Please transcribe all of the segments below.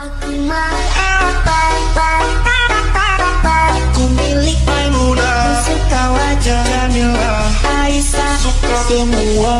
Aku Aku Suka wajahnya milah, semua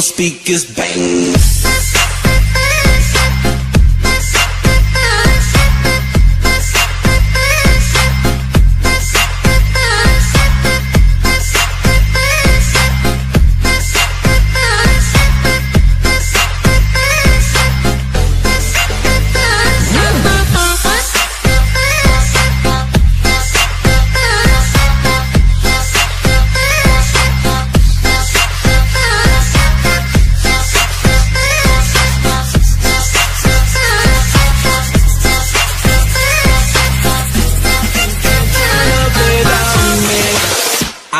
speakers bang.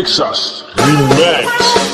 Mix us. Remix.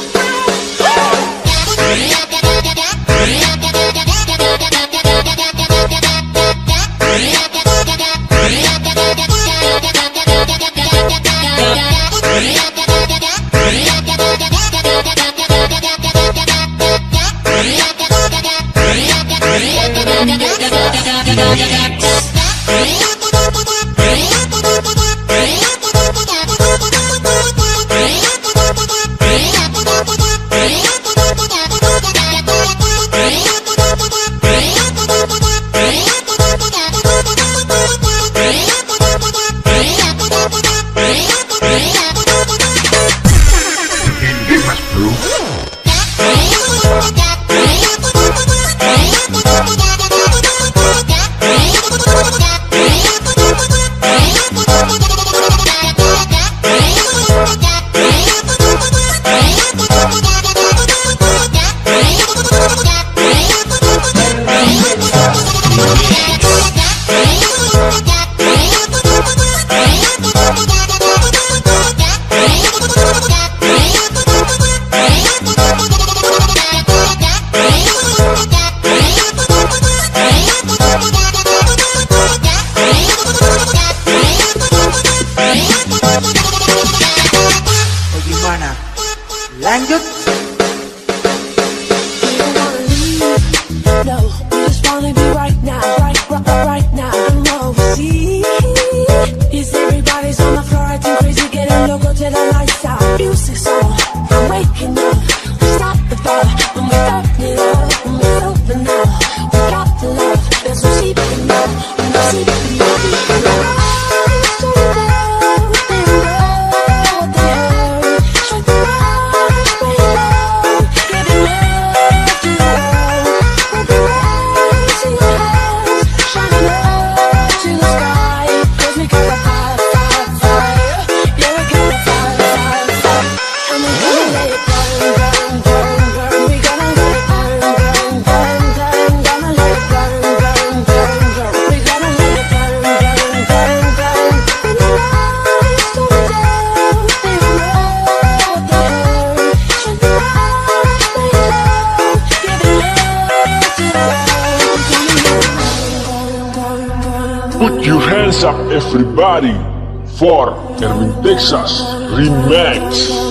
Texas Remix.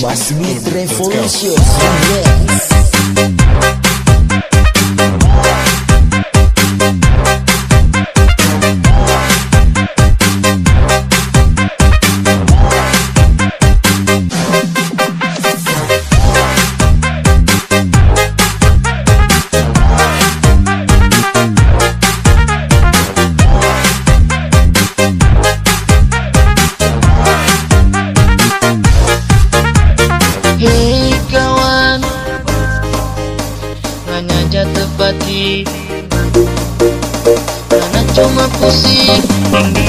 máximo. O trem foi ansioso. 情が欲